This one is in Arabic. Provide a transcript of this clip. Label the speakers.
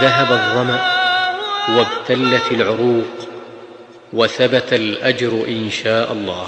Speaker 1: ذهب الظمأ وابتلت العروق وثبت الأجر إن شاء الله.